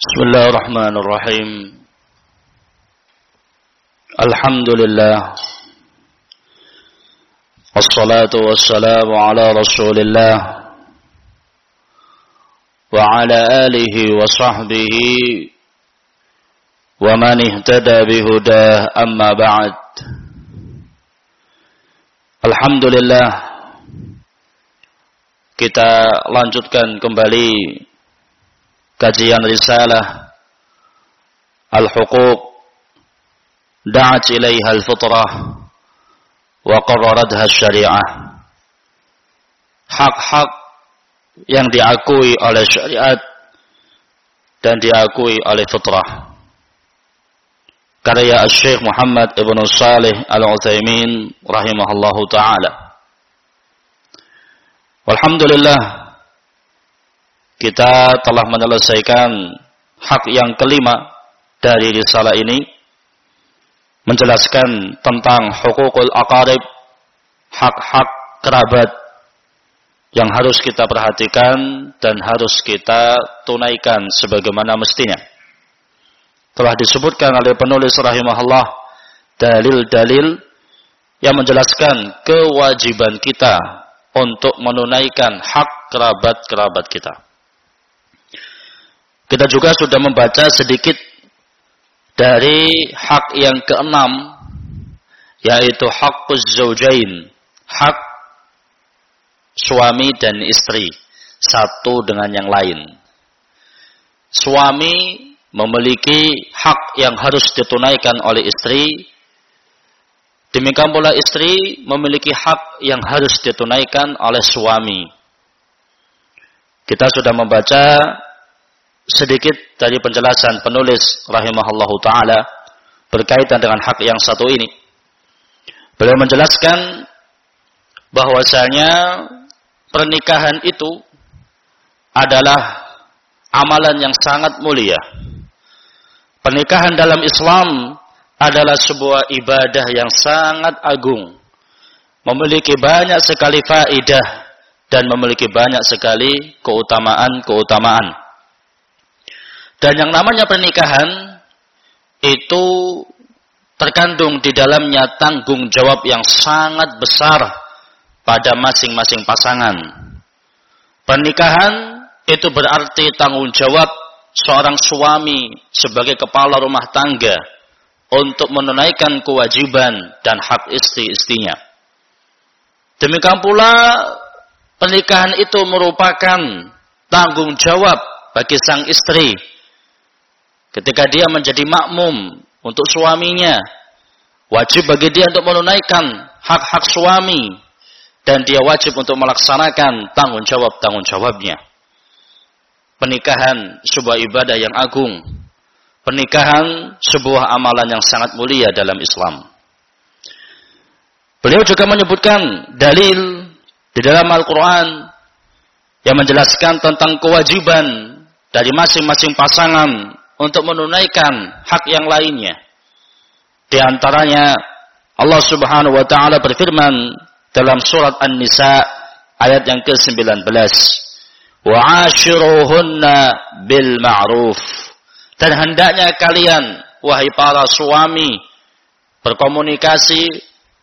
بسم الله الرحمن الرحيم. الحمد لله. والصلاة والسلام على رسول الله وعلى آله وصحبه ومن اهتدى بهداه. أما بعد. الحمد لله. Kita lanjutkan kembali kajian risalah Al-Huquq da'at ilaiha al-fitrah wa qarraratha syariah hak-hak yang diakui oleh syariat dan diakui oleh fitrah karya Syekh Muhammad Ibn Salih Al-Utsaimin rahimahullahu taala Alhamdulillah kita telah menyelesaikan hak yang kelima dari risalah ini menjelaskan tentang hukukul aqarib hak-hak kerabat yang harus kita perhatikan dan harus kita tunaikan sebagaimana mestinya telah disebutkan oleh penulis rahimahullah dalil-dalil yang menjelaskan kewajiban kita untuk menunaikan hak kerabat-kerabat kita. Kita juga sudah membaca sedikit dari hak yang keenam yaitu hak zaujain, hak suami dan istri satu dengan yang lain. Suami memiliki hak yang harus ditunaikan oleh istri. Demikian pula istri memiliki hak yang harus ditunaikan oleh suami. Kita sudah membaca sedikit dari penjelasan penulis rahimahullahu taala berkaitan dengan hak yang satu ini. Beliau menjelaskan bahwasanya pernikahan itu adalah amalan yang sangat mulia. Pernikahan dalam Islam adalah sebuah ibadah yang sangat agung. Memiliki banyak sekali faidah dan memiliki banyak sekali keutamaan-keutamaan. Dan yang namanya pernikahan itu terkandung di dalamnya tanggung jawab yang sangat besar pada masing-masing pasangan. Pernikahan itu berarti tanggung jawab seorang suami sebagai kepala rumah tangga untuk menunaikan kewajiban dan hak istri-istrinya. Demikian pula pernikahan itu merupakan tanggung jawab bagi sang istri Ketika dia menjadi makmum untuk suaminya, wajib bagi dia untuk menunaikan hak-hak suami dan dia wajib untuk melaksanakan tanggung jawab-tanggung jawabnya. Pernikahan sebuah ibadah yang agung. Pernikahan sebuah amalan yang sangat mulia dalam Islam. Beliau juga menyebutkan dalil di dalam Al-Quran yang menjelaskan tentang kewajiban dari masing-masing pasangan untuk menunaikan hak yang lainnya. Di antaranya Allah Subhanahu wa taala berfirman dalam surat An-Nisa ayat yang ke-19. Wa ashiruhunna bil ma'ruf. Dan hendaknya kalian wahai para suami berkomunikasi,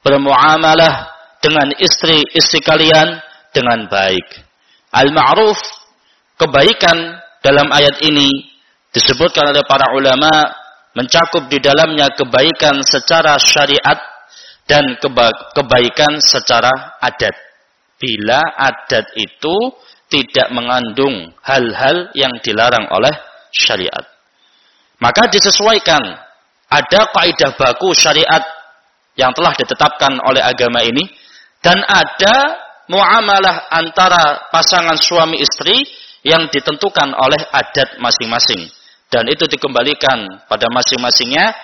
bermuamalah dengan istri-istri kalian dengan baik. Al-ma'ruf kebaikan dalam ayat ini disebutkan oleh para ulama mencakup di dalamnya kebaikan secara syariat dan keba kebaikan secara adat. Bila adat itu tidak mengandung hal-hal yang dilarang oleh syariat. Maka disesuaikan ada kaidah baku syariat yang telah ditetapkan oleh agama ini dan ada muamalah antara pasangan suami istri yang ditentukan oleh adat masing-masing dan itu dikembalikan pada masing-masingnya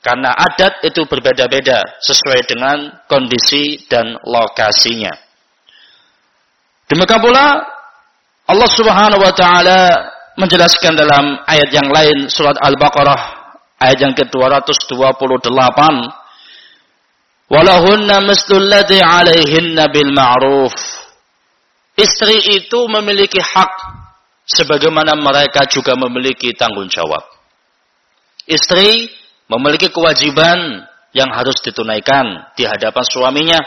karena adat itu berbeda-beda sesuai dengan kondisi dan lokasinya. Demikian pula Allah Subhanahu wa taala menjelaskan dalam ayat yang lain surat Al-Baqarah ayat yang ke-228 Walahunna ladzi 'alaihinna bil ma'ruf Istri itu memiliki hak sebagaimana mereka juga memiliki tanggung jawab. Istri memiliki kewajiban yang harus ditunaikan di hadapan suaminya.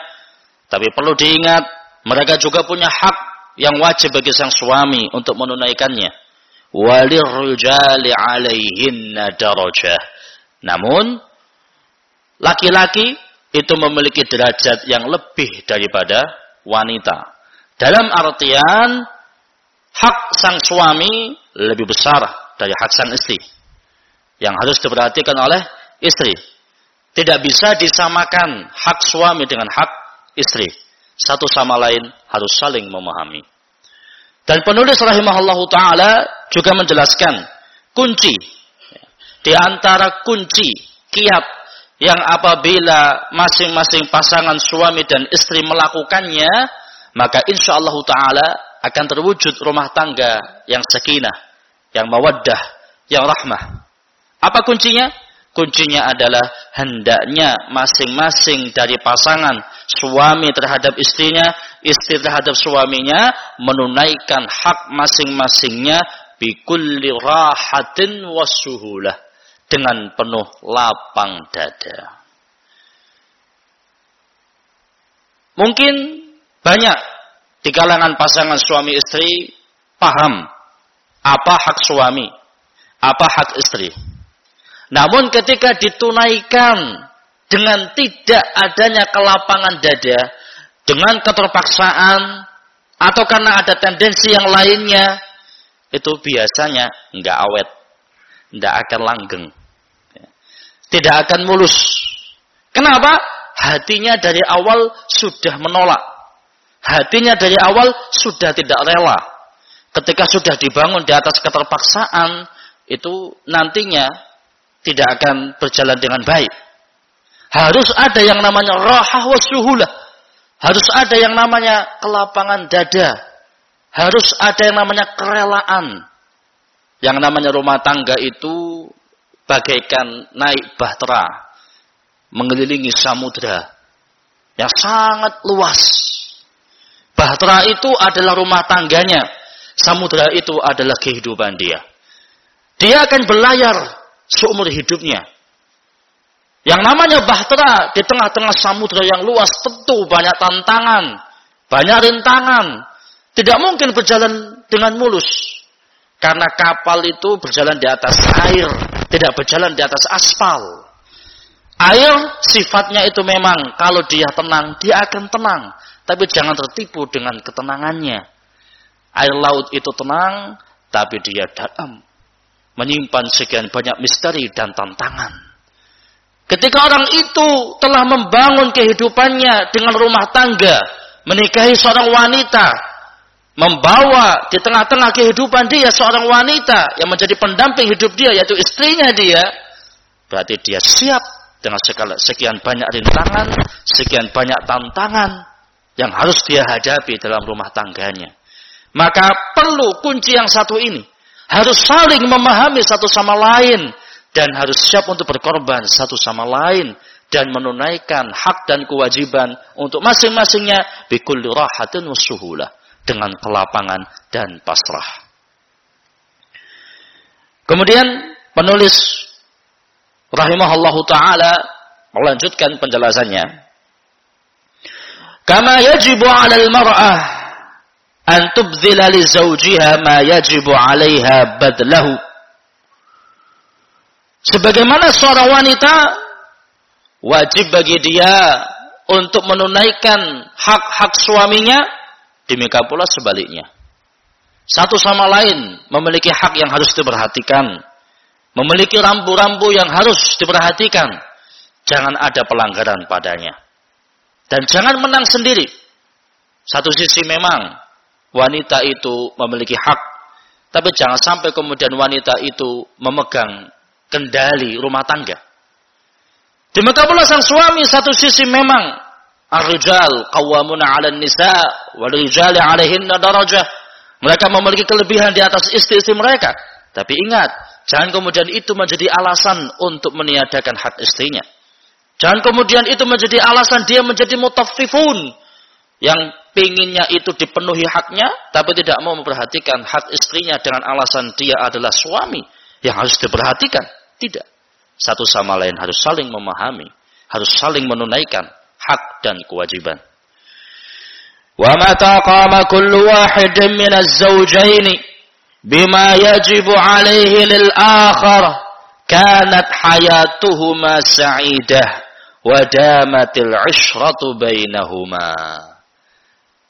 Tapi perlu diingat, mereka juga punya hak yang wajib bagi sang suami untuk menunaikannya. Walirrijali alaihinna darajah. Namun, laki-laki itu memiliki derajat yang lebih daripada wanita. Dalam artian, hak sang suami lebih besar dari hak sang istri. Yang harus diperhatikan oleh istri. Tidak bisa disamakan hak suami dengan hak istri. Satu sama lain harus saling memahami. Dan penulis rahimahullah ta'ala juga menjelaskan kunci. Di antara kunci kiat yang apabila masing-masing pasangan suami dan istri melakukannya, maka insya Allah Ta'ala akan terwujud rumah tangga yang sakinah, yang mawaddah, yang rahmah. Apa kuncinya? Kuncinya adalah hendaknya masing-masing dari pasangan suami terhadap istrinya, istri terhadap suaminya menunaikan hak masing-masingnya bikulli rahatin wasuhulah dengan penuh lapang dada. Mungkin banyak di kalangan pasangan suami istri paham apa hak suami, apa hak istri. Namun ketika ditunaikan dengan tidak adanya kelapangan dada, dengan keterpaksaan, atau karena ada tendensi yang lainnya, itu biasanya nggak awet, nggak akan langgeng, tidak akan mulus. Kenapa? Hatinya dari awal sudah menolak. Hatinya dari awal sudah tidak rela. Ketika sudah dibangun di atas keterpaksaan, itu nantinya tidak akan berjalan dengan baik. Harus ada yang namanya rahah wa suhulah. Harus ada yang namanya kelapangan dada. Harus ada yang namanya kerelaan. Yang namanya rumah tangga itu bagaikan naik bahtera. Mengelilingi samudra. Yang sangat luas. Bahtera itu adalah rumah tangganya. Samudra itu adalah kehidupan dia. Dia akan berlayar seumur hidupnya. Yang namanya bahtera di tengah-tengah samudera yang luas tentu banyak tantangan, banyak rintangan. Tidak mungkin berjalan dengan mulus. Karena kapal itu berjalan di atas air, tidak berjalan di atas aspal. Air sifatnya itu memang kalau dia tenang, dia akan tenang. Tapi jangan tertipu dengan ketenangannya. Air laut itu tenang, tapi dia dalam menyimpan sekian banyak misteri dan tantangan. Ketika orang itu telah membangun kehidupannya dengan rumah tangga, menikahi seorang wanita, membawa di tengah-tengah kehidupan dia seorang wanita yang menjadi pendamping hidup dia, yaitu istrinya dia, berarti dia siap dengan sekian banyak rintangan, sekian banyak tantangan yang harus dia hadapi dalam rumah tangganya. Maka perlu kunci yang satu ini harus saling memahami satu sama lain dan harus siap untuk berkorban satu sama lain dan menunaikan hak dan kewajiban untuk masing-masingnya bikulli rahatin wasuhula dengan kelapangan dan pasrah. Kemudian penulis rahimahullahu taala melanjutkan penjelasannya. Kama yajibu 'alal mar'ah an tubdhila li zawjiha ma yajibu 'alaiha badlahu. Sebagaimana seorang wanita wajib bagi dia untuk menunaikan hak-hak suaminya, demikian pula sebaliknya. Satu sama lain memiliki hak yang harus diperhatikan, memiliki rambu-rambu yang harus diperhatikan. Jangan ada pelanggaran padanya. Dan jangan menang sendiri. Satu sisi memang wanita itu memiliki hak. Tapi jangan sampai kemudian wanita itu memegang kendali rumah tangga. Demikian pula sang suami satu sisi memang ar-rijal qawwamuna 'alan nisa wal rijali 'alaihinna darajah. Mereka memiliki kelebihan di atas istri-istri mereka. Tapi ingat, jangan kemudian itu menjadi alasan untuk meniadakan hak istrinya. Jangan kemudian itu menjadi alasan dia menjadi mutaffifun, yang pinginnya itu dipenuhi haknya, tapi tidak mau memperhatikan hak istrinya dengan alasan dia adalah suami yang harus diperhatikan. Tidak. Satu sama lain harus saling memahami, harus saling menunaikan hak dan kewajiban. Wa mata qama kullu wahidin min az-zawjayn bima yajibu alaihi lil akhar kanat hayatuhuma sa'idah wa damatil 'ishratu bainahuma.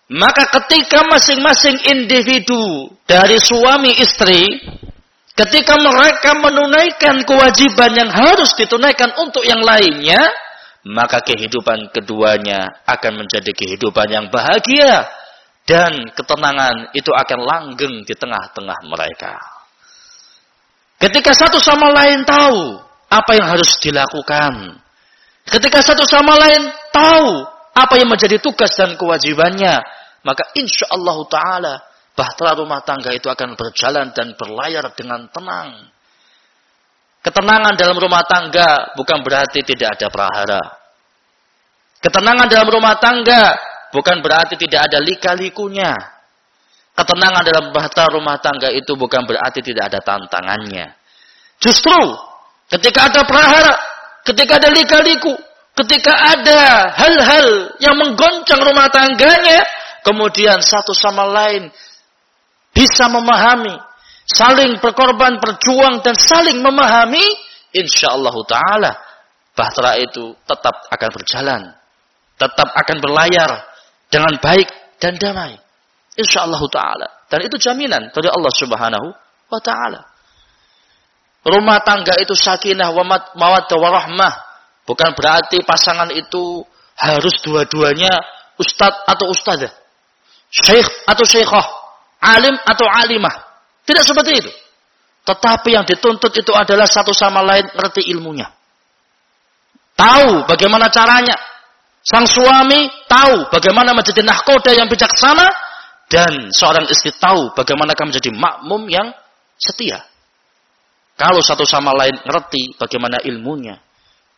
Maka ketika masing-masing individu dari suami istri Ketika mereka menunaikan kewajiban yang harus ditunaikan untuk yang lainnya, maka kehidupan keduanya akan menjadi kehidupan yang bahagia dan ketenangan itu akan langgeng di tengah-tengah mereka. Ketika satu sama lain tahu apa yang harus dilakukan, ketika satu sama lain tahu apa yang menjadi tugas dan kewajibannya, maka insya Allah Taala bahtera rumah tangga itu akan berjalan dan berlayar dengan tenang. Ketenangan dalam rumah tangga bukan berarti tidak ada prahara. Ketenangan dalam rumah tangga bukan berarti tidak ada lika-likunya. Ketenangan dalam bahtera rumah tangga itu bukan berarti tidak ada tantangannya. Justru ketika ada prahara, ketika ada lika-liku, ketika ada hal-hal yang menggoncang rumah tangganya, kemudian satu sama lain bisa memahami, saling berkorban, berjuang dan saling memahami, insyaallah taala bahtera itu tetap akan berjalan, tetap akan berlayar dengan baik dan damai. Insyaallah taala. Dan itu jaminan dari Allah Subhanahu wa taala. Rumah tangga itu sakinah wa mawaddah warahmah. Bukan berarti pasangan itu harus dua-duanya ustadz atau ustadzah. Syekh atau syekhah alim atau alimah. Tidak seperti itu. Tetapi yang dituntut itu adalah satu sama lain ngerti ilmunya. Tahu bagaimana caranya. Sang suami tahu bagaimana menjadi nahkoda yang bijaksana. Dan seorang istri tahu bagaimana akan menjadi makmum yang setia. Kalau satu sama lain ngerti bagaimana ilmunya.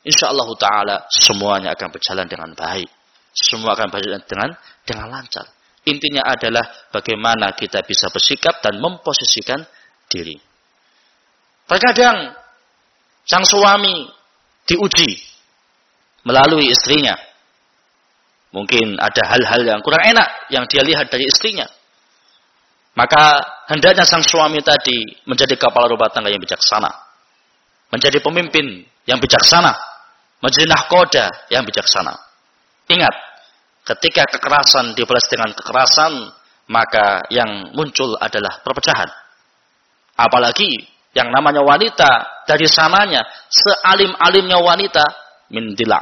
Insya Allah Ta'ala semuanya akan berjalan dengan baik. Semua akan berjalan dengan dengan lancar. Intinya adalah bagaimana kita bisa bersikap dan memposisikan diri. Terkadang sang suami diuji melalui istrinya. Mungkin ada hal-hal yang kurang enak yang dia lihat dari istrinya. Maka hendaknya sang suami tadi menjadi kepala rumah tangga yang bijaksana. Menjadi pemimpin yang bijaksana. Menjadi nahkoda yang bijaksana. Ingat, Ketika kekerasan dibalas dengan kekerasan, maka yang muncul adalah perpecahan. Apalagi yang namanya wanita dari sananya sealim-alimnya wanita mindila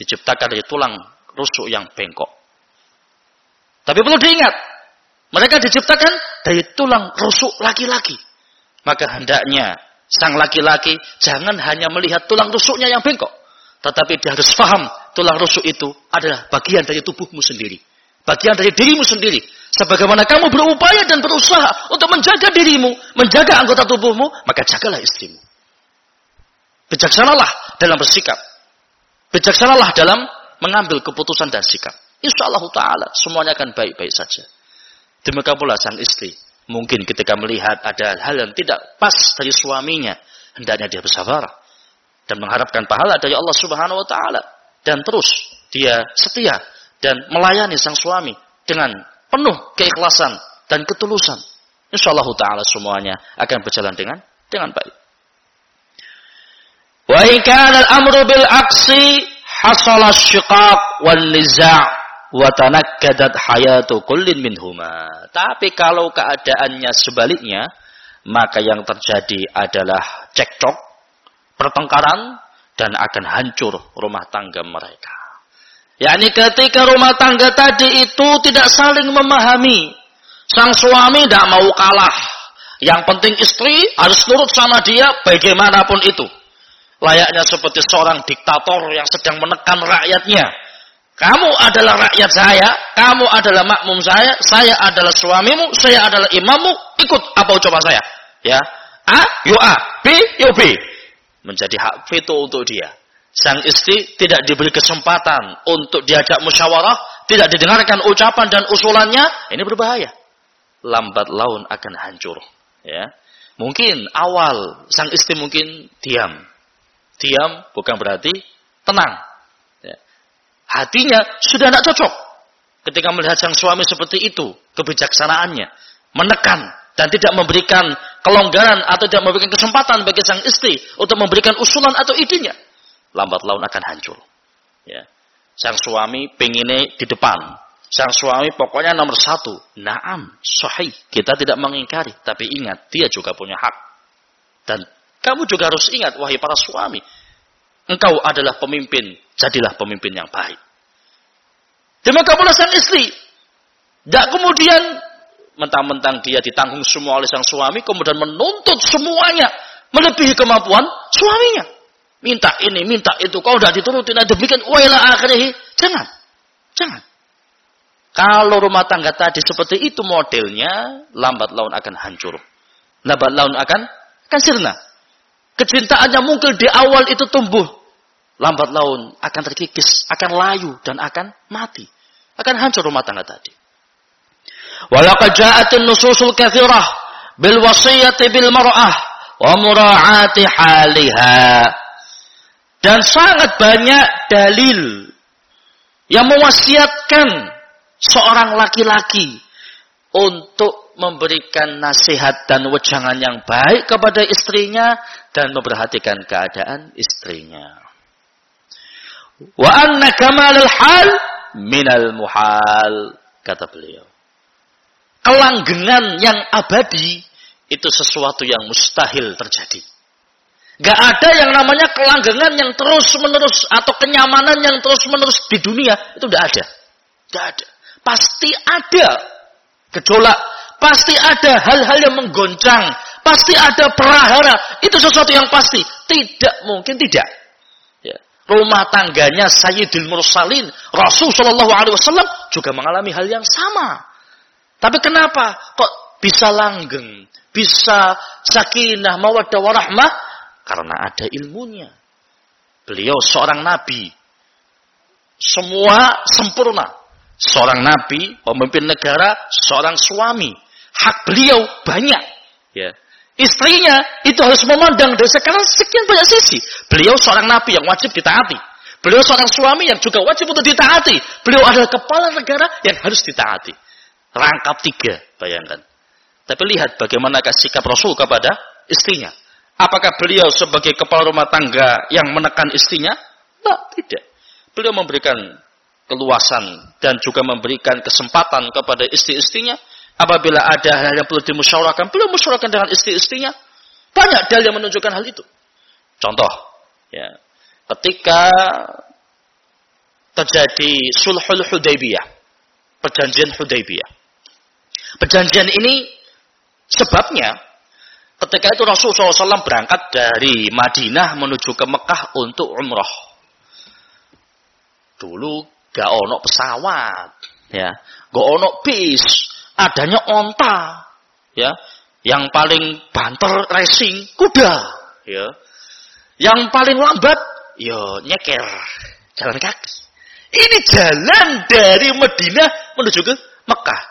diciptakan dari tulang rusuk yang bengkok. Tapi perlu diingat, mereka diciptakan dari tulang rusuk laki-laki. Maka hendaknya sang laki-laki jangan hanya melihat tulang rusuknya yang bengkok, tetapi dia harus paham tulang rusuk itu adalah bagian dari tubuhmu sendiri. Bagian dari dirimu sendiri. Sebagaimana kamu berupaya dan berusaha untuk menjaga dirimu, menjaga anggota tubuhmu, maka jagalah istrimu. Bijaksanalah dalam bersikap. Bijaksanalah dalam mengambil keputusan dan sikap. Insya Allah Ta'ala semuanya akan baik-baik saja. Demikian pula sang istri. Mungkin ketika melihat ada hal yang tidak pas dari suaminya, hendaknya dia bersabar dan mengharapkan pahala dari Allah Subhanahu wa taala dan terus dia setia dan melayani sang suami dengan penuh keikhlasan dan ketulusan. Insyaallah taala semuanya akan berjalan dengan dengan baik. Wa al-amru bil aqsi hasala asy-syiqaq wal niza' wa tanakkadat hayatu kullin minhuma. Tapi kalau keadaannya sebaliknya, maka yang terjadi adalah cekcok, pertengkaran, dan akan hancur rumah tangga mereka. yakni ketika rumah tangga tadi itu tidak saling memahami. Sang suami tidak mau kalah. Yang penting istri harus nurut sama dia bagaimanapun itu. Layaknya seperti seorang diktator yang sedang menekan rakyatnya. Kamu adalah rakyat saya, kamu adalah makmum saya, saya adalah suamimu, saya adalah imammu, ikut apa ucapan saya. Ya, A, yo A, B, yo B menjadi hak veto untuk dia. sang istri tidak diberi kesempatan untuk diajak musyawarah, tidak didengarkan ucapan dan usulannya, ini berbahaya. Lambat laun akan hancur. Ya. Mungkin awal sang istri mungkin diam. Diam bukan berarti tenang. Ya. Hatinya sudah tidak cocok. Ketika melihat sang suami seperti itu, kebijaksanaannya, menekan dan tidak memberikan kelonggaran atau tidak memberikan kesempatan bagi sang istri untuk memberikan usulan atau idenya lambat laun akan hancur. Ya. Sang suami pengennya di depan. Sang suami pokoknya nomor satu. Naam, sahih. Kita tidak mengingkari. Tapi ingat, dia juga punya hak. Dan kamu juga harus ingat, wahai para suami. Engkau adalah pemimpin. Jadilah pemimpin yang baik. Demikian pula sang istri. Tidak kemudian mentang-mentang dia ditanggung semua oleh sang suami, kemudian menuntut semuanya melebihi kemampuan suaminya minta ini, minta itu, kau udah diturutin aja bikin wala akhirnya. Jangan. Jangan. Kalau rumah tangga tadi seperti itu modelnya, lambat laun akan hancur. Lambat laun akan kan sirna. Kecintaannya mungkin di awal itu tumbuh. Lambat laun akan terkikis, akan layu dan akan mati. Akan hancur rumah tangga tadi. Walaqad ja'atun nususul kathirah bil wasiyati bil mar'ah wa mura'ati haliha. Dan sangat banyak dalil yang mewasiatkan seorang laki-laki untuk memberikan nasihat dan wejangan yang baik kepada istrinya dan memperhatikan keadaan istrinya. Wa anna hal minal muhal kata beliau. Kelanggengan yang abadi itu sesuatu yang mustahil terjadi. Gak ada yang namanya kelanggengan yang terus menerus atau kenyamanan yang terus menerus di dunia itu tidak ada. Tidak ada. Pasti ada gejolak, pasti ada hal-hal yang menggoncang, pasti ada perahara. Itu sesuatu yang pasti. Tidak mungkin tidak. Rumah tangganya Sayyidul Mursalin, Rasul Shallallahu Alaihi Wasallam juga mengalami hal yang sama. Tapi kenapa kok bisa langgeng, bisa sakinah, mawaddah warahmah, karena ada ilmunya. Beliau seorang nabi. Semua sempurna. Seorang nabi, pemimpin negara, seorang suami. Hak beliau banyak. Ya. Istrinya itu harus memandang dari sekarang sekian banyak sisi. Beliau seorang nabi yang wajib ditaati. Beliau seorang suami yang juga wajib untuk ditaati. Beliau adalah kepala negara yang harus ditaati. Rangkap tiga, bayangkan. Tapi lihat bagaimana sikap Rasul kepada istrinya. Apakah beliau sebagai kepala rumah tangga yang menekan istrinya? Tidak, tidak. Beliau memberikan keluasan dan juga memberikan kesempatan kepada istri-istrinya. Apabila ada hal yang perlu dimusyawarahkan, beliau musyawarahkan dengan istri-istrinya. Banyak dalil yang menunjukkan hal itu. Contoh, ya, ketika terjadi sulhul Hudaybiyah, perjanjian Hudaybiyah. Perjanjian ini sebabnya Ketika itu Rasulullah SAW berangkat dari Madinah menuju ke Mekah untuk umroh. Dulu gak ono pesawat, ya, gak ono bis, adanya onta, ya, yang paling banter racing kuda, ya, yang paling lambat, yo ya, nyeker, jalan kaki. Ini jalan dari Madinah menuju ke Mekah.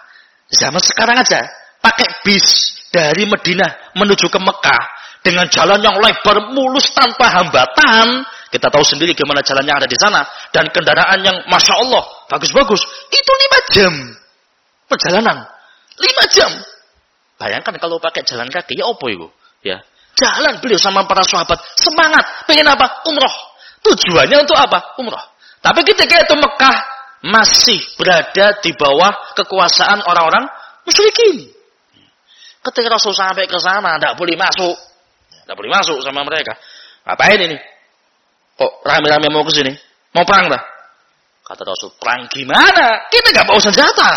Zaman sekarang aja pakai bis dari Madinah menuju ke Mekah dengan jalan yang lebar mulus tanpa hambatan. Kita tahu sendiri gimana jalan yang ada di sana dan kendaraan yang masya Allah bagus-bagus. Itu lima jam perjalanan, lima jam. Bayangkan kalau pakai jalan kaki ya opo itu, ya. Jalan beliau sama para sahabat semangat, pengen apa? Umroh. Tujuannya untuk apa? Umroh. Tapi ketika itu Mekah masih berada di bawah kekuasaan orang-orang musyrikin. Ketika Rasul sampai ke sana, tidak boleh masuk. Tidak boleh masuk sama mereka. Ngapain ini? Kok rame-rame mau ke sini? Mau perang dah? Kata Rasul, perang gimana? Kita nggak bawa senjata.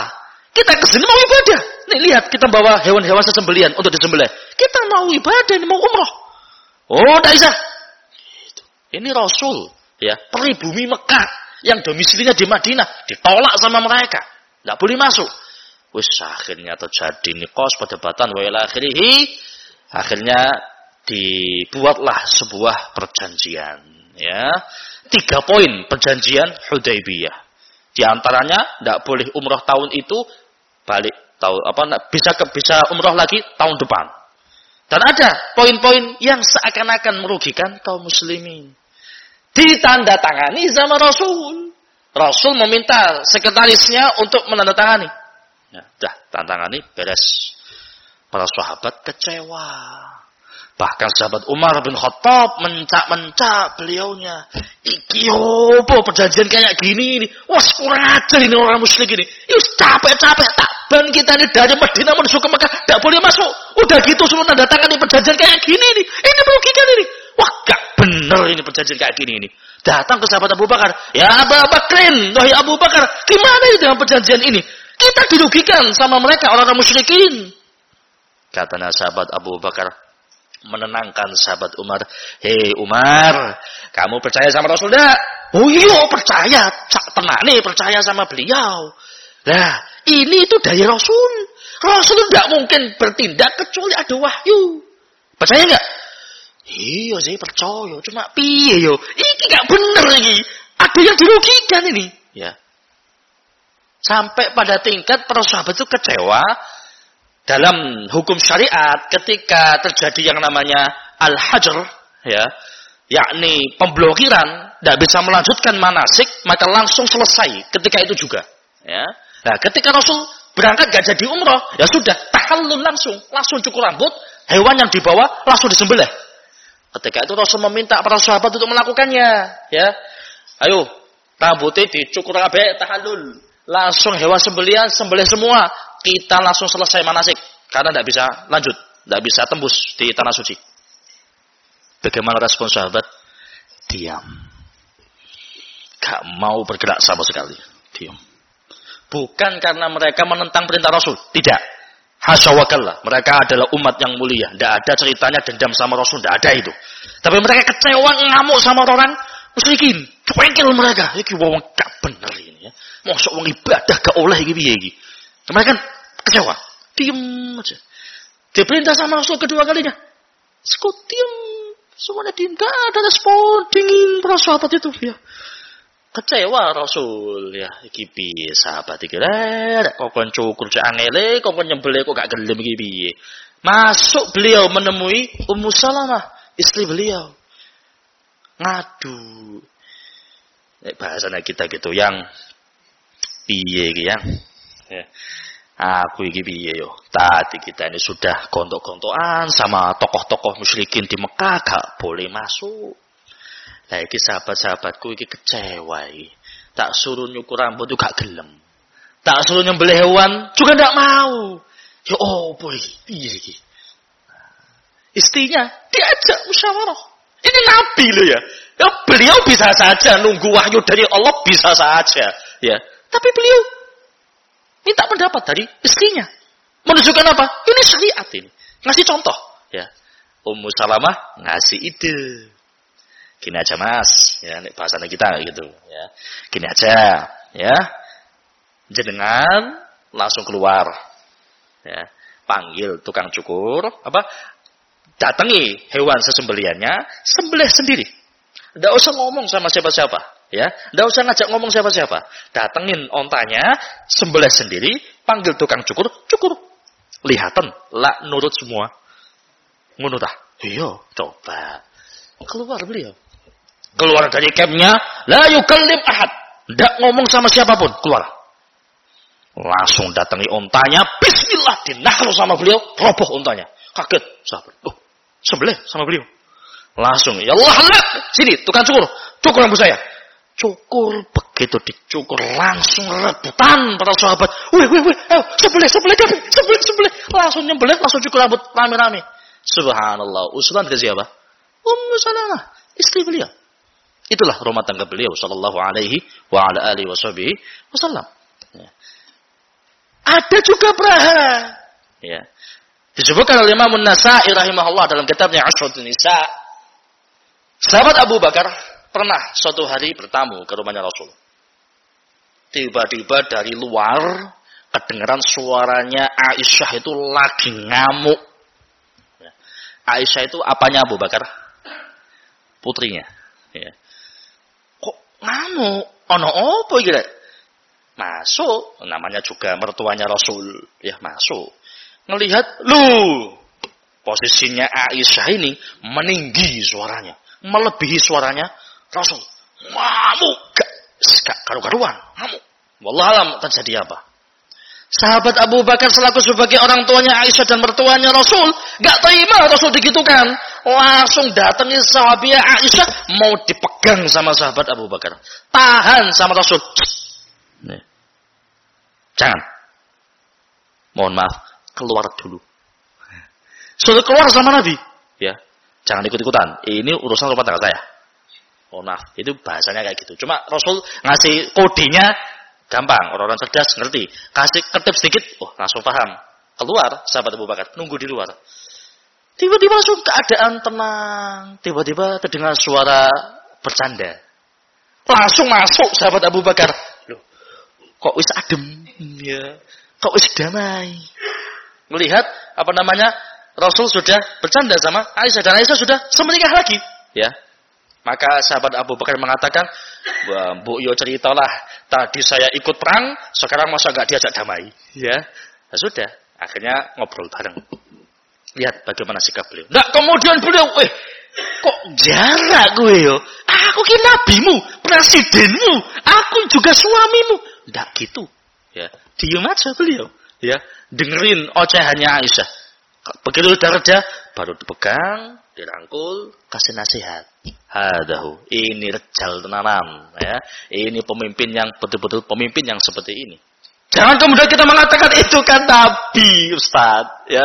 Kita ke sini mau ibadah. Nih lihat, kita bawa hewan-hewan sesembelian untuk disembelih. Kita mau ibadah, ini mau umroh. Oh. Gitu. Ini Rasul, ya, peribumi Mekah yang domisilinya di Madinah ditolak sama mereka. Tidak boleh masuk. Wis akhirnya terjadi nikos perdebatan wa ila akhirih. Akhirnya dibuatlah sebuah perjanjian. Ya, tiga poin perjanjian Hudaybiyah. Di antaranya tidak boleh umroh tahun itu balik tahu apa bisa ke, bisa umroh lagi tahun depan. Dan ada poin-poin yang seakan-akan merugikan kaum muslimin. Ditandatangani sama Rasul. Rasul meminta sekretarisnya untuk menandatangani. Ya, dah tantangani beres. Para sahabat kecewa. Bahkan sahabat Umar bin Khattab mencak-mencak beliaunya. Iki opo perjanjian kayak gini ini. Wah kurang ajar ini orang muslim ini. Ini capek-capek tak ban kita ini dari Madinah menuju ke Mekah. Tidak boleh masuk. Udah gitu suruh nanda tangan ini perjanjian kayak gini ini. Ini merugikan ini. Wah gak bener ini perjanjian kayak gini ini. Datang ke sahabat Abu Bakar. Ya Abu Bakrin. Wahai Abu Bakar. Gimana ini dengan perjanjian ini? Kita dirugikan sama mereka orang-orang musyrikin. Kata sahabat Abu Bakar, menenangkan sahabat Umar. Hei Umar, kamu percaya sama Rasul tidak? Oh iya percaya, cak tenang nih percaya sama beliau. Nah ini itu dari Rasul. Rasul tidak mungkin bertindak kecuali ada wahyu. Percaya nggak? Iya sih percaya, cuma piye yo? Ini nggak bener ini. Ada yang dirugikan ini. Ya. Sampai pada tingkat para sahabat itu kecewa dalam hukum syariat ketika terjadi yang namanya al-hajr ya yakni pemblokiran tidak bisa melanjutkan manasik maka langsung selesai ketika itu juga ya. Nah ketika Rasul berangkat gak jadi umroh ya sudah tahallul langsung langsung cukur rambut hewan yang dibawa langsung disembelih. Ketika itu Rasul meminta para sahabat untuk melakukannya ya. Ayo rambutnya dicukur kabeh tahallul. Langsung hewan sembelihan sembelih semua kita langsung selesai manasik karena tidak bisa lanjut, tidak bisa tembus di tanah suci. Bagaimana respon sahabat? Diam. Gak mau bergerak sama sekali. Diam. Bukan karena mereka menentang perintah Rasul. Tidak. Hasyawakallah. Mereka adalah umat yang mulia. Tidak ada ceritanya dendam sama Rasul. Tidak ada itu. Tapi mereka kecewa ngamuk sama orang musyrikin. Cuekil mereka. Ini wong gak bener ini ya. Masuk wong ibadah gak oleh ini piye mereka kan kecewa. Diam aja. Diperintah sama Rasul kedua kalinya. Sekut diam. Semuanya diam. Gak ada respon. Dingin para sahabat itu. Ya. Kecewa Rasul. Ya. Iki piye sahabat iki. Kok kon cukur cek angele. Kok kon nyembelih kok gak gelem iki piye. Masuk beliau menemui Ummu Salamah. Istri beliau. Ngadu. Bahasanya kita gitu. Yang piye yang Ya. Aku iki piye yo? Tadi kita ini sudah gontok-gontokan sama tokoh-tokoh musyrikin di Mekah gak boleh masuk. Lah iki sahabat-sahabatku iki kecewa. Tak suruh nyukur rambut juga gelem. Tak suruh nyembelih hewan juga ndak mau. Ya oh boy, piye iki? Diajak musyawarah. Ini nabi loh ya. Ya beliau bisa saja nunggu wahyu dari Allah bisa saja, ya. Tapi beliau Minta pendapat dari istrinya. Menunjukkan apa? Ini syariat ini. Ngasih contoh. Ya. Ummu Salamah ngasih ide. Gini aja mas. Ya, ini bahasanya kita gitu. Ya. Gini aja. Ya. Jenengan langsung keluar. Ya. Panggil tukang cukur. Apa? Datangi hewan sesembeliannya. Sembelih sendiri. Tidak usah ngomong sama siapa-siapa. Ya, tidak usah ngajak ngomong siapa-siapa. Datengin ontanya, sembelih sendiri, panggil tukang cukur, cukur. Lihatan, lah nurut semua. Ngono tah? Iya, coba. Keluar beliau. Keluar dari campnya, la yukallim ahad. Tidak ngomong sama siapa pun, keluar. Langsung datangi ontanya, bismillah, dinakal sama beliau, roboh ontanya. Kaget, sahabat. Oh, sebelah sama beliau. Langsung, ya Allah, sini, tukang cukur, cukur rambut saya cukur begitu dicukur langsung rebutan para sahabat. Wih wih wih ayo sebelah sebelah sebelah sebelah. Langsung nyembelih langsung cukur rambut rame-rame. Subhanallah. Usulan ke siapa? Ummu Salamah istri beliau. Itulah rumah tangga beliau sallallahu alaihi wa ala alihi wasallam ya. ada juga prahara ya. Disebutkan oleh Imam An-Nasa'i rahimahullah dalam kitabnya Ashrul Nisa. Sahabat Abu Bakar pernah suatu hari bertamu ke rumahnya Rasul. Tiba-tiba dari luar kedengaran suaranya Aisyah itu lagi ngamuk. Ya. Aisyah itu apanya Abu Bakar? Putrinya. Ya. Kok ngamuk? Ono apa iki Masuk, namanya juga mertuanya Rasul, ya masuk. Ngelihat, lu posisinya Aisyah ini meninggi suaranya, melebihi suaranya Rasul. Ngamuk, gak, gak karu-karuan, ngamuk. Wallahualam terjadi apa? Sahabat Abu Bakar selaku sebagai orang tuanya Aisyah dan mertuanya Rasul, gak terima Rasul digitukan. Langsung datangi sahabatnya Aisyah, mau dipegang sama sahabat Abu Bakar. Tahan sama Rasul. Nih. Jangan. Mohon maaf, keluar dulu. Sudah keluar sama Nabi. Ya, jangan ikut-ikutan. Ini urusan rumah tangga saya. Maaf, itu bahasanya kayak gitu. Cuma Rasul ngasih kodenya Gampang, orang-orang cerdas ngerti. Kasih ketip sedikit, oh langsung paham. Keluar, sahabat Abu Bakar, nunggu di luar. Tiba-tiba langsung keadaan tenang. Tiba-tiba terdengar suara bercanda. Langsung masuk sahabat Abu Bakar. Loh, kok wis adem? Ya. Kok wis damai? Melihat apa namanya? Rasul sudah bercanda sama Aisyah dan Aisyah sudah semenikah lagi, ya. Maka sahabat Abu Bakar mengatakan, Bu yo ceritalah, tadi saya ikut perang, sekarang masa nggak diajak damai? Ya, nah, sudah. Akhirnya ngobrol bareng. Lihat bagaimana sikap beliau. Nah, kemudian beliau, eh, kok jarak gue yo? Aku ki nabimu, presidenmu, aku juga suamimu. Tidak gitu. Ya, diam aja beliau. Ya, dengerin ocehannya Aisyah. Begitu udah reda, baru dipegang, dirangkul, kasih nasihat. Hadahu, ini rejal tenanan, ya. Ini pemimpin yang betul-betul pemimpin yang seperti ini. Jangan kemudian kita mengatakan itu kan Nabi, Ustaz. Ya,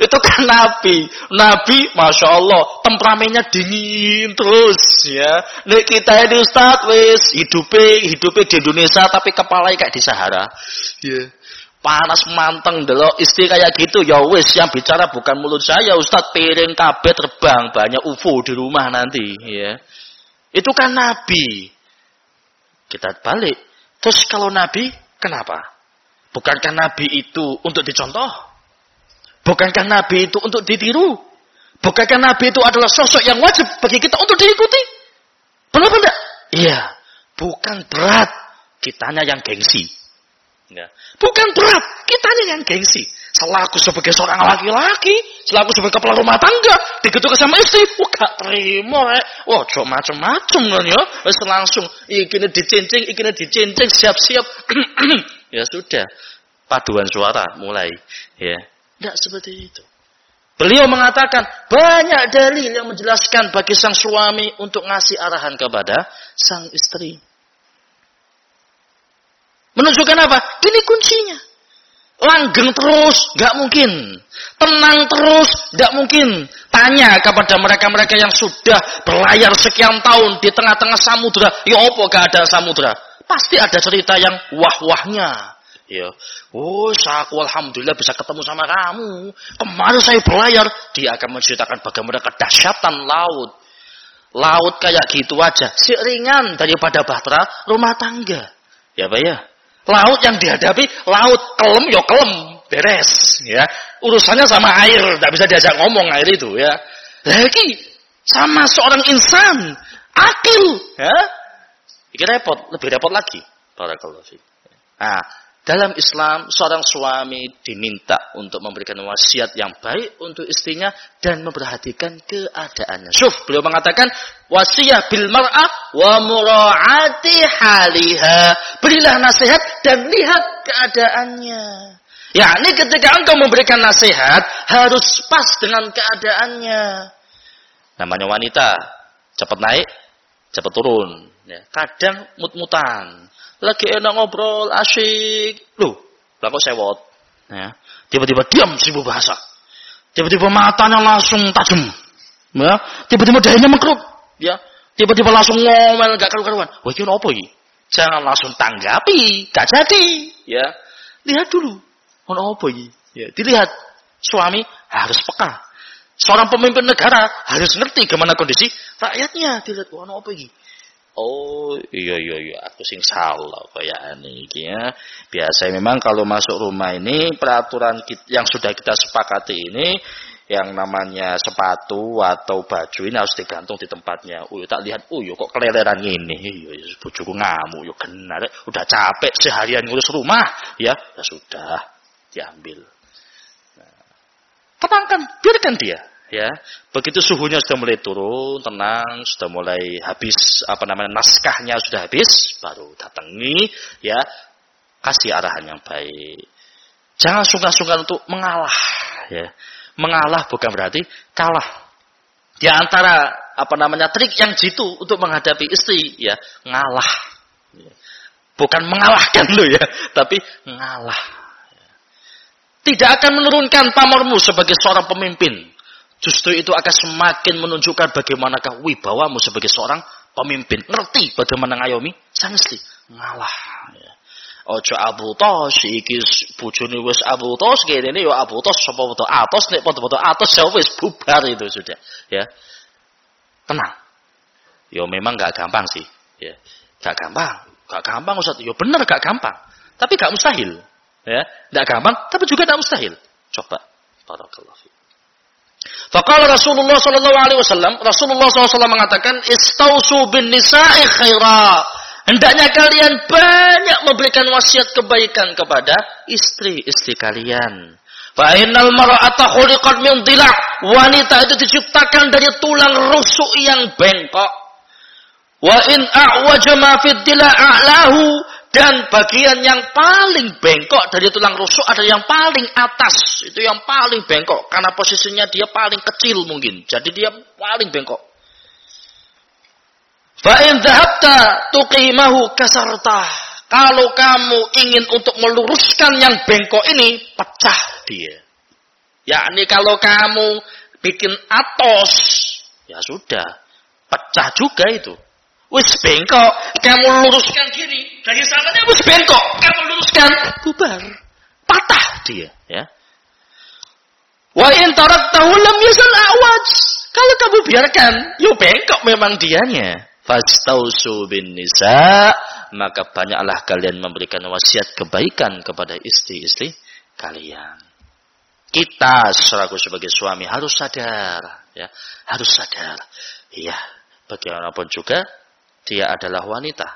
itu kan Nabi. Nabi, masya Allah, temperamennya dingin terus. Ya, nih kita ini Ustaz, wis hidupnya hidupnya di Indonesia tapi kepala kayak di Sahara. Ya panas manteng delok istri kayak gitu. Ya wis yang bicara bukan mulut saya Ustadz piring kabeh terbang banyak UFO di rumah nanti ya. Itu kan nabi. Kita balik. Terus kalau nabi kenapa? Bukankah nabi itu untuk dicontoh? Bukankah nabi itu untuk ditiru? Bukankah nabi itu adalah sosok yang wajib bagi kita untuk diikuti? Benar benar iya. Bukan berat. Kitanya yang gengsi Ya. Bukan berat, kitanya yang gengsi. Selaku sebagai seorang laki-laki, selaku sebagai kepala rumah tangga, begitu ke sama istri, wah terima, eh. wah cok macem-macem kan ya, wes langsung, ikini dicincing, ikini dicincing, siap-siap, ya sudah, paduan suara mulai, ya, tidak seperti itu. Beliau mengatakan banyak dalil yang menjelaskan bagi sang suami untuk ngasih arahan kepada sang istri. Menunjukkan apa? Ini kuncinya. Langgeng terus, gak mungkin. Tenang terus, gak mungkin. Tanya kepada mereka-mereka yang sudah berlayar sekian tahun di tengah-tengah samudra. Ya apa gak ada samudra? Pasti ada cerita yang wah-wahnya. Ya, oh, aku alhamdulillah bisa ketemu sama kamu. Kemarin saya berlayar, dia akan menceritakan bagaimana kedahsyatan laut. Laut kayak gitu aja, si ringan daripada bahtera rumah tangga. Ya, Pak ya. Laut yang dihadapi, laut kelem ya kelem, beres. Ya, urusannya sama air, tidak bisa diajak ngomong air itu. Ya, lagi sama seorang insan, akil. Ya, ini repot, lebih repot lagi. Barakallahu Nah, dalam Islam, seorang suami diminta untuk memberikan wasiat yang baik untuk istrinya dan memperhatikan keadaannya. Syuf, beliau mengatakan, wasiat bil mar'ah wa mura'ati haliha. Berilah nasihat dan lihat keadaannya. Ya, ini ketika engkau memberikan nasihat, harus pas dengan keadaannya. Namanya wanita, cepat naik, cepat turun. Ya, kadang mut-mutan lagi enak ngobrol, asyik. Loh, lah kok sewot. Ya. Tiba-tiba diam seribu bahasa. Tiba-tiba matanya langsung tajam. Ya. Tiba-tiba dahinya mengkerut. Ya. Tiba-tiba langsung ngomel gak karu-karuan. Wah, ini apa ini? Jangan langsung tanggapi, gak jadi. Ya. Lihat dulu. Ono apa ini? Ya, dilihat. Suami harus peka. Seorang pemimpin negara harus ngerti gimana kondisi rakyatnya. Dilihat, ono apa ini? Oh iya iya iya aku sing salah kayak ini ya. Biasa memang kalau masuk rumah ini peraturan yang sudah kita sepakati ini yang namanya sepatu atau baju ini harus digantung di tempatnya. Oh, tak lihat, oh, kok keleleran ini. Iya, bojoku ngamuk, yo kena. Udah capek seharian ngurus rumah, ya, ya sudah diambil. Nah, tenangkan, biarkan dia. Ya, begitu suhunya sudah mulai turun, tenang, sudah mulai habis apa namanya naskahnya sudah habis, baru datangi, ya, kasih arahan yang baik. Jangan sungkan-sungkan untuk mengalah, ya mengalah bukan berarti kalah. Di antara apa namanya trik yang jitu untuk menghadapi istri ya ngalah. Bukan mengalahkan lo ya, tapi ngalah. Tidak akan menurunkan pamormu sebagai seorang pemimpin. Justru itu akan semakin menunjukkan bagaimanakah wibawamu sebagai seorang pemimpin. Ngerti bagaimana ngayomi sang istri. Ngalah. Ya. Ojo Abu Tos iki bojone wis Abu Tos kene yo Abu Tos sapa foto Atos nek foto-foto Atos ya wis bubar itu sudah ya. Tenang. Yo memang gak gampang sih ya. Gak gampang. Gak gampang Ustaz. Yo bener gak gampang. Tapi gak mustahil. Ya, gak gampang tapi juga gak mustahil. Coba. Barakallahu. Faqala Rasulullah sallallahu alaihi wasallam, Rasulullah SAW mengatakan, "Istausu bin nisa'i khaira." Hendaknya kalian banyak memberikan wasiat kebaikan kepada istri-istri kalian. Fa'inal mar'ata khuliqat min dhila' Wanita itu diciptakan dari tulang rusuk yang bengkok. Wa in a'waja fid dan bagian yang paling bengkok dari tulang rusuk ada yang paling atas. Itu yang paling bengkok karena posisinya dia paling kecil mungkin. Jadi dia paling bengkok. Fa'in dhahabta tuqimahu kasarta. Kalau kamu ingin untuk meluruskan yang bengkok ini, pecah dia. Yakni kalau kamu bikin atos, ya sudah, pecah juga itu. Wis bengkok, kamu luruskan kiri, dari sananya wis bengkok, kamu luruskan, bubar. Patah dia, ya. Wa in taraktahu lam yasal awaj. Kalau kamu biarkan, yo bengkok memang dianya. Fastausu bin nisa, maka banyaklah kalian memberikan wasiat kebaikan kepada istri-istri kalian. Kita selaku sebagai suami harus sadar, ya, harus sadar. Iya, bagaimanapun juga dia adalah wanita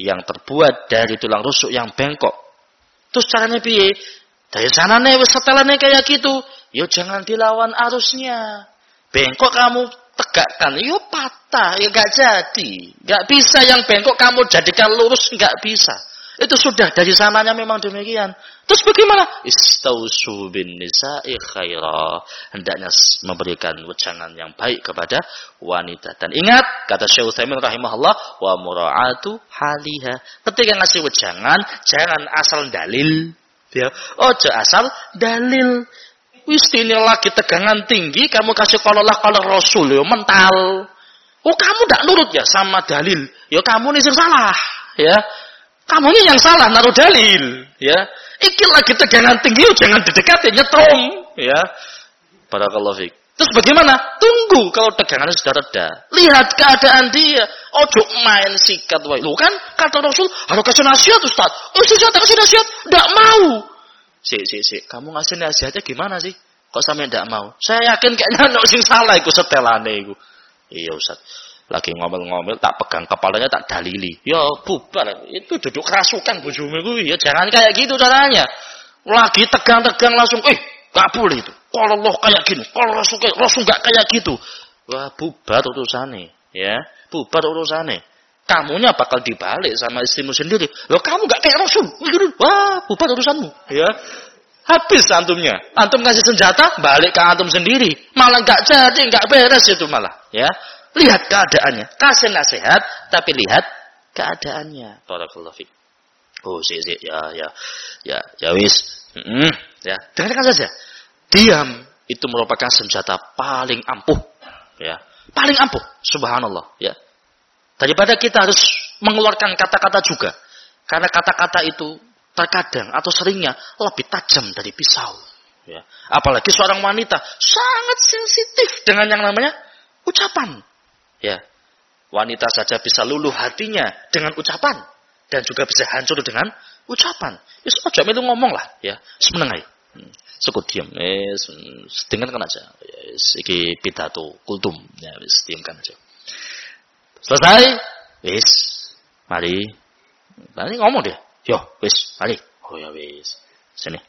yang terbuat dari tulang rusuk yang bengkok. Terus caranya piye? Dari sana nih setelannya kayak gitu, yo jangan dilawan arusnya. Bengkok kamu tegakkan, yo patah, ya gak jadi. Gak bisa yang bengkok kamu jadikan lurus, gak bisa. Itu sudah dari sananya memang demikian. Terus bagaimana? Istausu bin nisa'i khaira. Hendaknya memberikan wejangan yang baik kepada wanita. Dan ingat, kata Syekh Utsaimin rahimahullah, wa mura'atu haliha. Ketika ngasih wejangan, jangan asal dalil. Ya, ojo asal dalil. Wis lagi tegangan tinggi, kamu kasih kalau lah kalau Rasul, ya mental. Oh kamu tidak nurut ya sama dalil. Ya kamu yang salah. Ya, kamu ini yang salah naruh dalil. Ya, iki lagi tegangan tinggi, oh, jangan didekati nyetrum. Ya, pada kalau fik. Terus bagaimana? Tunggu kalau tegangannya sudah reda. Lihat keadaan dia. Ojo main sikat. Lu kan kata Rasul harus kasih nasihat Ustaz. Oh, saya kasih nasihat. Tidak mau. Si, si, si. Kamu ngasih nasihatnya gimana sih? Kok sampai tidak mau? Saya yakin kayaknya no sing salah iku setelane iku. Iya Ustaz. Lagi ngomel-ngomel tak pegang kepalanya tak dalili. Ya bubar. Itu duduk kerasukan bojomu iku. Ya jangan kayak gitu caranya. Lagi tegang-tegang langsung eh gak boleh itu. Kalau Allah kayak gini, kalau Rasul kayak Rasul gak kayak gitu. Wah bubar urusannya, ya. Bubar urusannya kamunya bakal dibalik sama istrimu sendiri. Loh kamu gak kayak Rasul. Wah, bubar urusanmu. Ya. Habis antumnya. Antum kasih senjata, balik ke antum sendiri. Malah gak jadi, gak beres itu malah. Ya. Lihat keadaannya. Kasih nasihat, tapi lihat keadaannya. Barakallahu fiqh. Oh, sih, sih. Ya, ya. Ya, ya wis. Mm. Ya, dengarkan saja. Diam itu merupakan senjata paling ampuh. Ya. Paling ampuh. Subhanallah. Ya Daripada kita harus mengeluarkan kata-kata juga. Karena kata-kata itu terkadang atau seringnya lebih tajam dari pisau. Ya. Apalagi seorang wanita sangat sensitif dengan yang namanya ucapan. Ya. Wanita saja bisa luluh hatinya dengan ucapan dan juga bisa hancur dengan ucapan. Ya, aja itu ngomong lah, ya. Semenengai. Hmm. Cukup diam. Wis dengarkan aja. Wis iki pidato kultum. Ya wis diamkan aja. Selesai? Wis. Mari. Mari ngomong dia. Yo, wis, mari. Oh ya wis. Sini.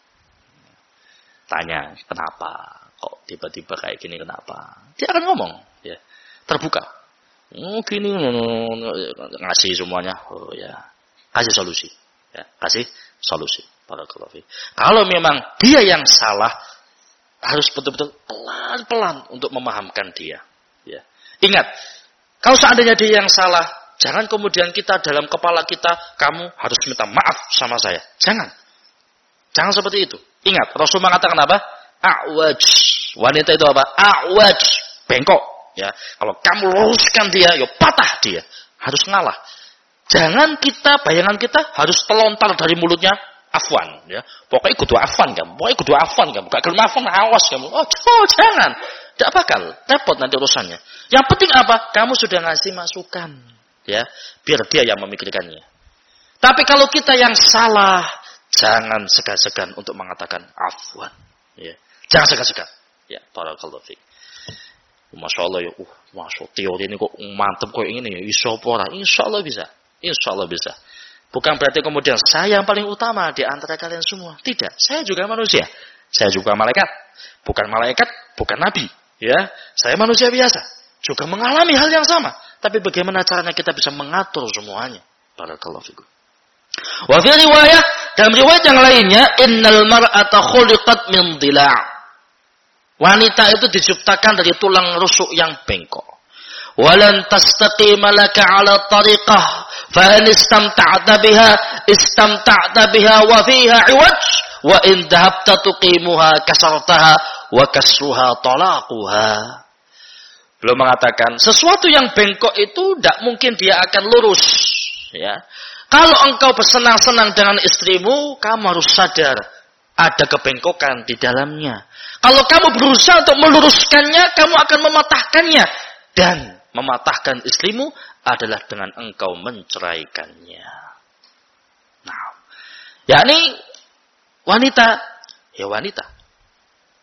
Tanya, kenapa? Kok tiba-tiba kayak gini kenapa? Dia akan ngomong, ya. Terbuka. Gini ngasih semuanya. Oh ya. Kasih solusi. Ya, kasih solusi. Barakallahu Kalau memang dia yang salah, harus betul-betul pelan-pelan untuk memahamkan dia. Ya. Ingat, kalau seandainya dia yang salah, jangan kemudian kita dalam kepala kita, kamu harus minta maaf sama saya. Jangan. Jangan seperti itu. Ingat, Rasul mengatakan apa? A'waj. Wanita itu apa? A'waj. Bengkok. Ya, kalau kamu luruskan dia, ya patah dia. Harus ngalah. Jangan kita, bayangan kita harus telontar dari mulutnya afwan ya. Pokoknya kudu afwan kamu. Pokoknya kudu afwan kamu. Gak kelima afwan awas kamu. Oh, oh jangan. Tidak bakal. Repot nanti urusannya. Yang penting apa? Kamu sudah ngasih masukan. Ya, biar dia yang memikirkannya. Tapi kalau kita yang salah, jangan segan-segan untuk mengatakan afwan. Ya. Jangan segan-segan. Ya, barakallahu fiik. Masya Allah ya, uh, masya teori ini kok mantep kok ini ya, insya Allah, insya Allah bisa, insya Allah bisa. Bukan berarti kemudian saya yang paling utama di antara kalian semua. Tidak, saya juga manusia. Saya juga malaikat. Bukan malaikat, bukan nabi. Ya, saya manusia biasa. Juga mengalami hal yang sama. Tapi bagaimana caranya kita bisa mengatur semuanya? Barakallahu fikum. Wa fi riwayah dalam riwayat yang lainnya innal mar'ata khuliqat min dila'. Wanita itu diciptakan dari tulang rusuk yang bengkok. Walan tastati malaka ala tariqah fa in istamta'ta biha istamta'ta biha wa fiha iwaj wa in dhahabta tuqimuha kasartaha wa kasruha talaquha. Belum mengatakan sesuatu yang bengkok itu tidak mungkin dia akan lurus, ya. Kalau engkau bersenang-senang dengan istrimu, kamu harus sadar ada kebengkokan di dalamnya kalau kamu berusaha untuk meluruskannya kamu akan mematahkannya dan mematahkan istrimu adalah dengan engkau menceraikannya. Nah, yakni wanita, ya wanita.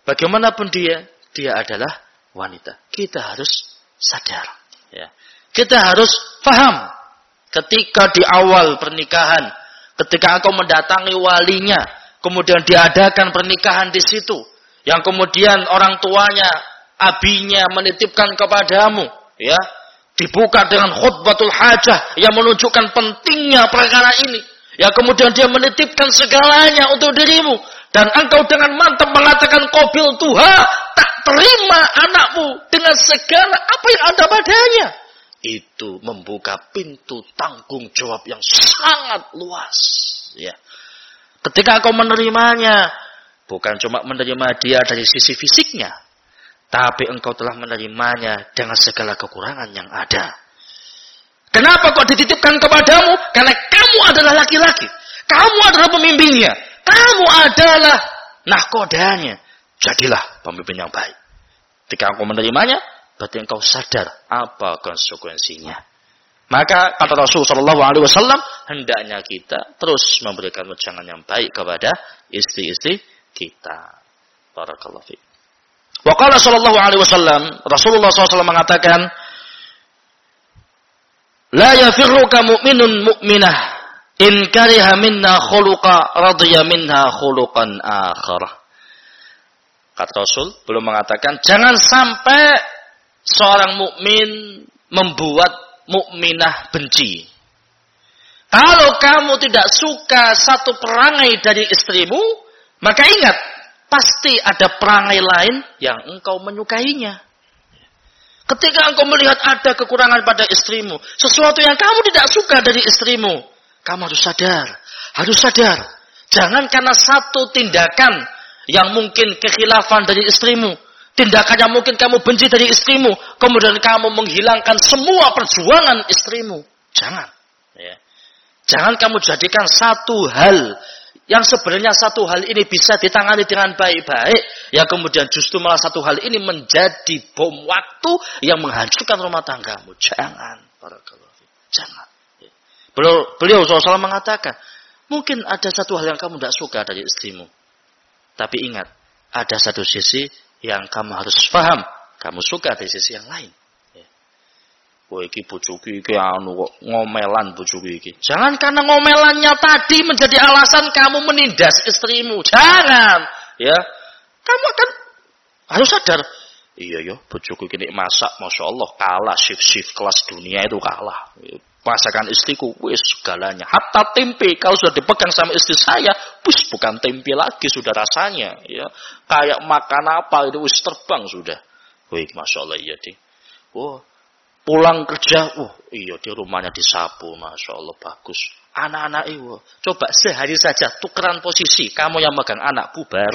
Bagaimanapun dia, dia adalah wanita. Kita harus sadar. Ya. Kita harus paham ketika di awal pernikahan, ketika engkau mendatangi walinya, kemudian diadakan pernikahan di situ, yang kemudian orang tuanya, abinya menitipkan kepadamu, ya, dibuka dengan khutbatul hajah yang menunjukkan pentingnya perkara ini. Ya kemudian dia menitipkan segalanya untuk dirimu. Dan engkau dengan mantap mengatakan kobil Tuhan tak terima anakmu dengan segala apa yang ada padanya. Itu membuka pintu tanggung jawab yang sangat luas. Ya. Ketika engkau menerimanya, bukan cuma menerima dia dari sisi fisiknya, tapi engkau telah menerimanya dengan segala kekurangan yang ada. Kenapa kok dititipkan kepadamu? Karena kamu adalah laki-laki. Kamu adalah pemimpinnya. Kamu adalah nahkodanya. Jadilah pemimpin yang baik. Ketika engkau menerimanya, berarti engkau sadar apa konsekuensinya. Maka kata Rasul Shallallahu Alaihi Wasallam hendaknya kita terus memberikan ujangan yang baik kepada istri-istri kita. Barakallahu fiik. Waqala sallallahu alaihi wasallam, Rasulullah SAW mengatakan, La yafirruka mu'minun mu'minah in kariha minna khuluqa radhiya minha khuluqan akhar. Kata Rasul belum mengatakan jangan sampai seorang mukmin membuat mukminah benci. Kalau kamu tidak suka satu perangai dari istrimu, maka ingat pasti ada perangai lain yang engkau menyukainya. Ketika engkau melihat ada kekurangan pada istrimu, sesuatu yang kamu tidak suka dari istrimu, kamu harus sadar, harus sadar. Jangan karena satu tindakan yang mungkin kekhilafan dari istrimu, tindakan yang mungkin kamu benci dari istrimu, kemudian kamu menghilangkan semua perjuangan istrimu. Jangan. Ya. Jangan kamu jadikan satu hal yang sebenarnya satu hal ini bisa ditangani dengan baik-baik, yang kemudian justru malah satu hal ini menjadi bom waktu yang menghancurkan rumah tanggamu. Jangan, para Jangan. Beliau, beliau SAW mengatakan, mungkin ada satu hal yang kamu tidak suka dari istrimu. Tapi ingat, ada satu sisi yang kamu harus paham. Kamu suka di sisi yang lain. Wah iki bojoku iki anu kok ngomelan bojoku iki. Jangan karena ngomelannya tadi menjadi alasan kamu menindas istrimu. Jangan, ya. Kamu akan harus sadar. Iya ya, bojoku iki masak Masya Allah kalah shift-shift kelas dunia itu kalah. Masakan istriku wis segalanya. Hatta tempe kalau sudah dipegang sama istri saya, bus bukan tempe lagi sudah rasanya, ya. Kayak makan apa itu wis terbang sudah. Wih, Masya Allah iya deh. Wah, Pulang kerja, oh iya di rumahnya disapu, masya Allah bagus. Anak-anak itu, coba sehari saja tukeran posisi. Kamu yang megang anak bubar,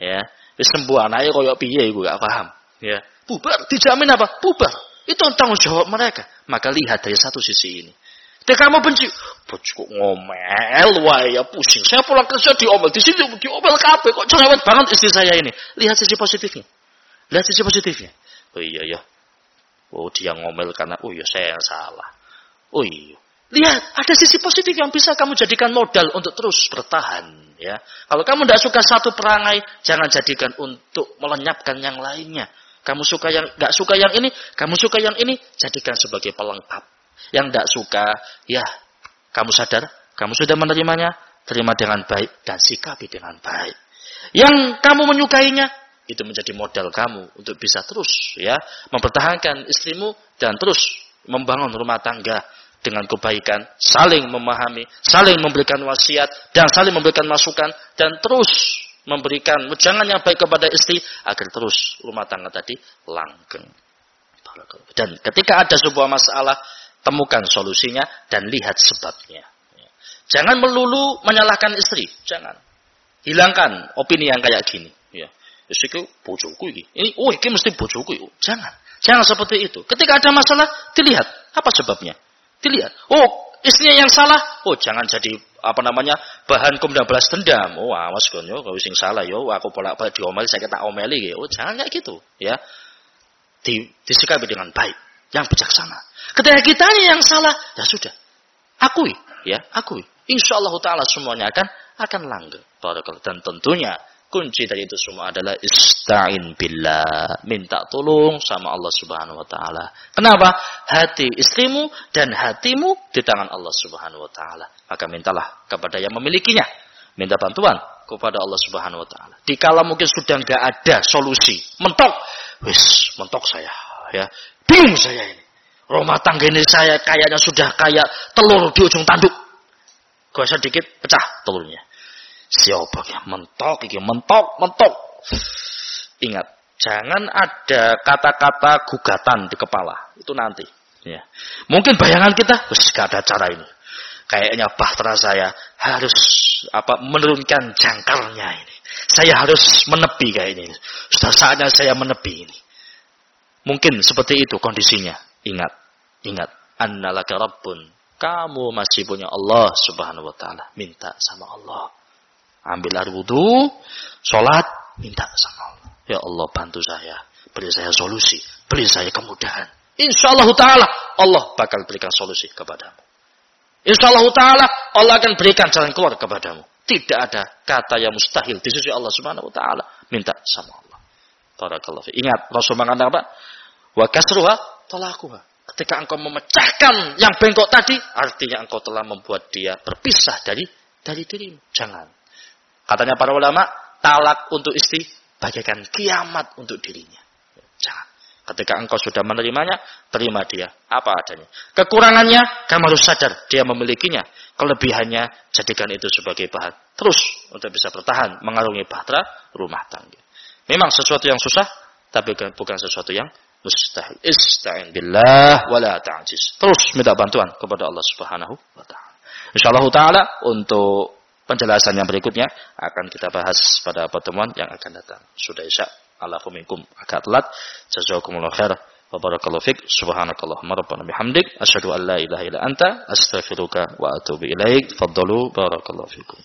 ya. Sembuh anaknya koyok piye, gue gak paham. Ya, bubar, dijamin apa? Bubar. Itu tanggung jawab mereka. Maka lihat dari satu sisi ini. Ketika kamu benci, kok ngomel, wah ya pusing. Saya pulang kerja diomel, di sini diomel kabeh, kok cerewet banget istri saya ini. Lihat sisi positifnya. Lihat sisi positifnya. Oh iya ya, Oh dia ngomel karena oh ya saya yang salah. Oh iya. Lihat, ada sisi positif yang bisa kamu jadikan modal untuk terus bertahan. Ya, kalau kamu tidak suka satu perangai, jangan jadikan untuk melenyapkan yang lainnya. Kamu suka yang nggak suka yang ini, kamu suka yang ini, jadikan sebagai pelengkap. Yang tidak suka, ya, kamu sadar, kamu sudah menerimanya, terima dengan baik dan sikapi dengan baik. Yang kamu menyukainya, itu menjadi modal kamu untuk bisa terus ya mempertahankan istrimu dan terus membangun rumah tangga dengan kebaikan, saling memahami, saling memberikan wasiat dan saling memberikan masukan dan terus memberikan wejangan yang baik kepada istri agar terus rumah tangga tadi langgeng. Dan ketika ada sebuah masalah, temukan solusinya dan lihat sebabnya. Jangan melulu menyalahkan istri, jangan. Hilangkan opini yang kayak gini. Ya. Iki bojoku iki. Ini oh iki mesti bojoku iki. Jangan. Jangan seperti itu. Ketika ada masalah, dilihat apa sebabnya. Dilihat. Oh, istrinya yang salah. Oh, jangan jadi apa namanya bahan kum dan balas dendam. Oh, awas kon yo, kau sing salah yo, aku bolak balik diomeli, saya kata omeli. Oh, jangan kayak gitu, ya. Di, disikapi dengan baik, yang bijaksana. Ketika kita ini yang salah, ya sudah, akui, ya, akui. Insya Allah Taala semuanya akan akan langgeng. Dan tentunya Kunci dari itu semua adalah ista'in billah. Minta tolong sama Allah subhanahu wa ta'ala. Kenapa? Hati istrimu dan hatimu di tangan Allah subhanahu wa ta'ala. Maka mintalah kepada yang memilikinya. Minta bantuan kepada Allah subhanahu wa ta'ala. Dikala mungkin sudah nggak ada solusi. Mentok. Wis, mentok saya. ya Bingung saya ini. Rumah tangga ini saya kayaknya sudah kayak telur di ujung tanduk. Gak sedikit pecah telurnya. Siapa ya mentok iki mentok mentok. Ingat, jangan ada kata-kata gugatan di kepala. Itu nanti. Ya. Mungkin bayangan kita, wis ada cara ini. Kayaknya bahtera saya harus apa menurunkan jangkarnya ini. Saya harus menepi kayak ini. Sudah saatnya saya menepi ini. Mungkin seperti itu kondisinya. Ingat, ingat. Annalaka Rabbun. Kamu masih punya Allah subhanahu wa ta'ala. Minta sama Allah ambil air wudhu, sholat, minta sama Allah. Ya Allah bantu saya, beri saya solusi, beri saya kemudahan. Insya Allah Ta'ala Allah bakal berikan solusi kepadamu. Insya Allah Ta'ala Allah akan berikan jalan keluar kepadamu. Tidak ada kata yang mustahil di sisi Allah Subhanahu Wa Ta'ala. Minta sama Allah. Barakallahu Ingat Rasul mengatakan apa? Wa kasruha talakuha. Ketika engkau memecahkan yang bengkok tadi, artinya engkau telah membuat dia berpisah dari dari dirimu. Jangan. Katanya para ulama, talak untuk istri bagaikan kiamat untuk dirinya. Jangan. Ketika engkau sudah menerimanya, terima dia apa adanya. Kekurangannya, kamu harus sadar dia memilikinya. Kelebihannya, jadikan itu sebagai bahan. Terus untuk bisa bertahan, mengarungi bahtera rumah tangga. Memang sesuatu yang susah, tapi bukan sesuatu yang mustahil. Ista'in billah wala. Terus minta bantuan kepada Allah Subhanahu wa taala. Insyaallah taala untuk Penjelasan yang berikutnya akan kita bahas pada pertemuan yang akan datang. Sudah isya. Alafuminkum agak telat. Jazakumullah khair. Wa barakallahu fik. Subhanakallahumma rabbana bihamdik. Asyhadu an la ilaha illa anta. Astaghfiruka wa atubu ilaik. Faddalu barakallahu fikum.